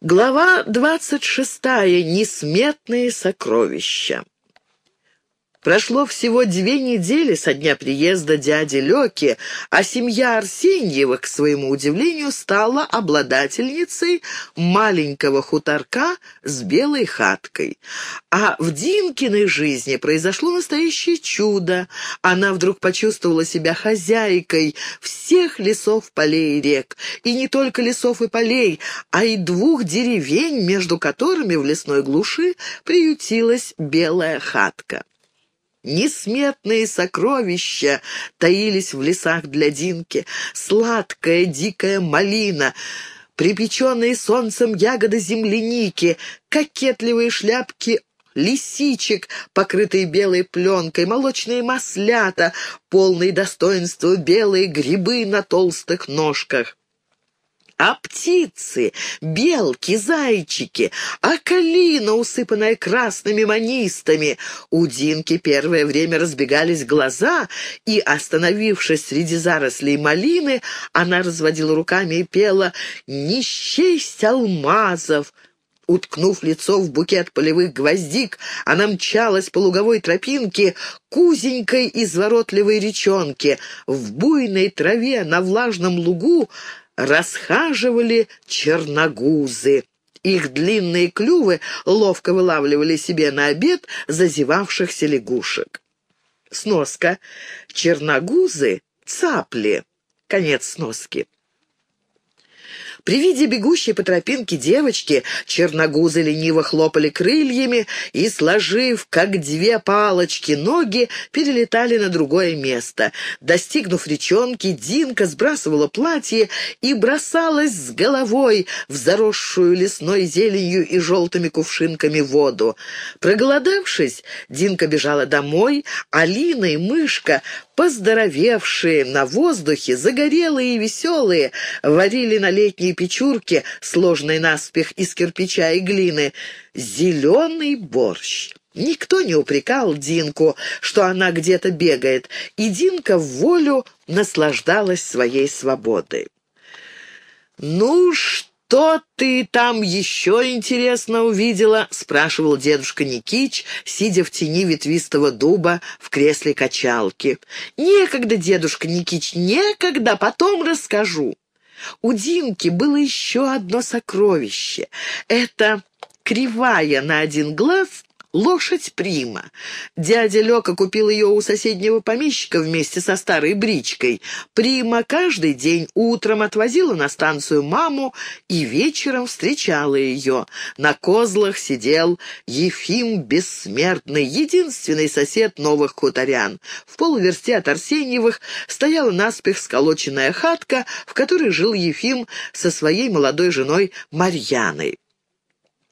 Глава двадцать шестая. Несметные сокровища. Прошло всего две недели со дня приезда дяди Лёки, а семья Арсеньевых, к своему удивлению, стала обладательницей маленького хуторка с белой хаткой. А в Динкиной жизни произошло настоящее чудо. Она вдруг почувствовала себя хозяйкой всех лесов, полей и рек. И не только лесов и полей, а и двух деревень, между которыми в лесной глуши приютилась белая хатка. Несметные сокровища таились в лесах для Динки. Сладкая дикая малина, припеченные солнцем ягоды земляники, кокетливые шляпки лисичек, покрытые белой пленкой, молочные маслята, полные достоинства белые грибы на толстых ножках птицы, белки, зайчики, а калина, усыпанная красными манистами. У Динки первое время разбегались глаза, и, остановившись среди зарослей малины, она разводила руками и пела «Не алмазов!» Уткнув лицо в букет полевых гвоздик, она мчалась по луговой тропинке к узенькой изворотливой речонке. В буйной траве на влажном лугу расхаживали черногузы. Их длинные клювы ловко вылавливали себе на обед зазевавшихся лягушек. Сноска. Черногузы — цапли. Конец сноски. При виде бегущей по тропинке девочки черногузы лениво хлопали крыльями и, сложив, как две палочки, ноги, перелетали на другое место. Достигнув речонки, Динка сбрасывала платье и бросалась с головой в заросшую лесной зеленью и желтыми кувшинками воду. Проголодавшись, Динка бежала домой, а Лина и Мышка поздоровевшие, на воздухе, загорелые и веселые, варили на летней печурке, сложной наспех из кирпича и глины, зеленый борщ. Никто не упрекал Динку, что она где-то бегает, и Динка в волю наслаждалась своей свободой. «Ну что?» «Что ты там еще интересно увидела?» — спрашивал дедушка Никич, сидя в тени ветвистого дуба в кресле качалки. «Некогда, дедушка Никич, некогда, потом расскажу». У Динки было еще одно сокровище. Это кривая на один глаз Лошадь Прима. Дядя Лёка купил ее у соседнего помещика вместе со старой бричкой. Прима каждый день утром отвозила на станцию маму и вечером встречала ее. На козлах сидел Ефим Бессмертный, единственный сосед новых хуторян. В полуверсте от Арсеньевых стояла наспех сколоченная хатка, в которой жил Ефим со своей молодой женой Марьяной.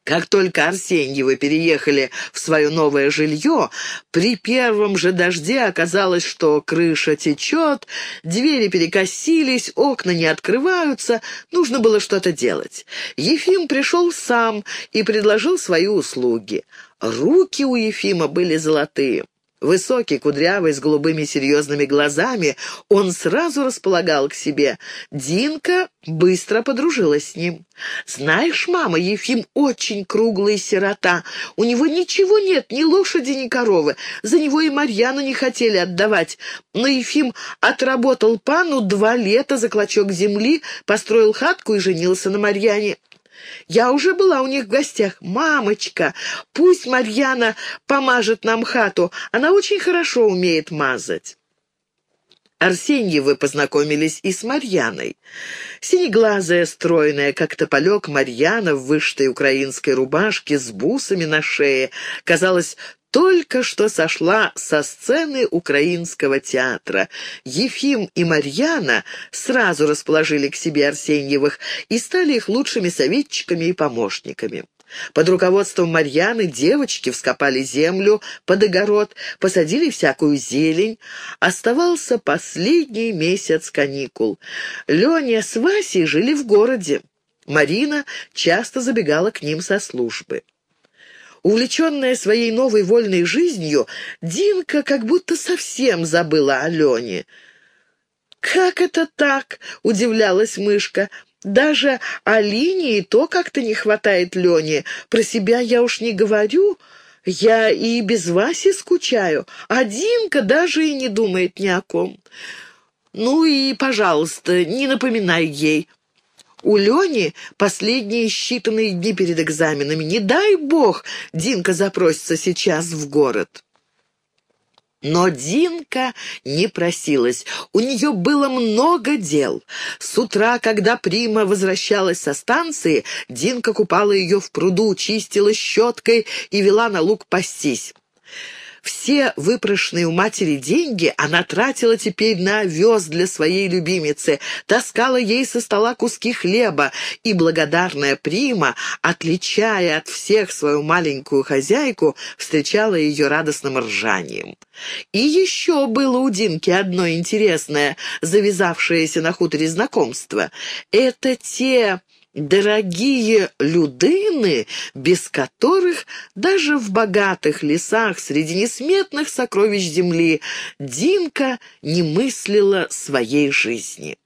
Как только Арсеньевы переехали в свое новое жилье, при первом же дожде оказалось, что крыша течет, двери перекосились, окна не открываются, нужно было что-то делать. Ефим пришел сам и предложил свои услуги. Руки у Ефима были золотые. Высокий, кудрявый, с голубыми серьезными глазами, он сразу располагал к себе. Динка быстро подружилась с ним. «Знаешь, мама, Ефим очень круглый сирота. У него ничего нет, ни лошади, ни коровы. За него и Марьяну не хотели отдавать. Но Ефим отработал пану два лета за клочок земли, построил хатку и женился на Марьяне. Я уже была у них в гостях. Мамочка, пусть Марьяна помажет нам хату. Она очень хорошо умеет мазать». Арсеньевы познакомились и с Марьяной. Синеглазая, стройная, как тополек, Марьяна в вышитой украинской рубашке с бусами на шее казалась только что сошла со сцены украинского театра. Ефим и Марьяна сразу расположили к себе Арсеньевых и стали их лучшими советчиками и помощниками. Под руководством Марьяны девочки вскопали землю под огород, посадили всякую зелень. Оставался последний месяц каникул. Леня с Васей жили в городе. Марина часто забегала к ним со службы. Увлеченная своей новой вольной жизнью, Динка как будто совсем забыла о Лене. «Как это так?» — удивлялась мышка. Даже Алине и то как-то не хватает Лене. Про себя я уж не говорю. Я и без Васи скучаю, а Динка даже и не думает ни о ком. Ну и, пожалуйста, не напоминай ей. У Лени последние считанные дни перед экзаменами. Не дай бог, Динка запросится сейчас в город. Но Динка не просилась. У нее было много дел. С утра, когда Прима возвращалась со станции, Динка купала ее в пруду, чистила щеткой и вела на луг пастись. Все выпрошенные у матери деньги она тратила теперь на овес для своей любимицы, таскала ей со стола куски хлеба, и благодарная Прима, отличая от всех свою маленькую хозяйку, встречала ее радостным ржанием. И еще было у Динки одно интересное, завязавшееся на хуторе знакомство. Это те дорогие людыны, без которых даже в богатых лесах среди несметных сокровищ земли Динка не мыслила своей жизни.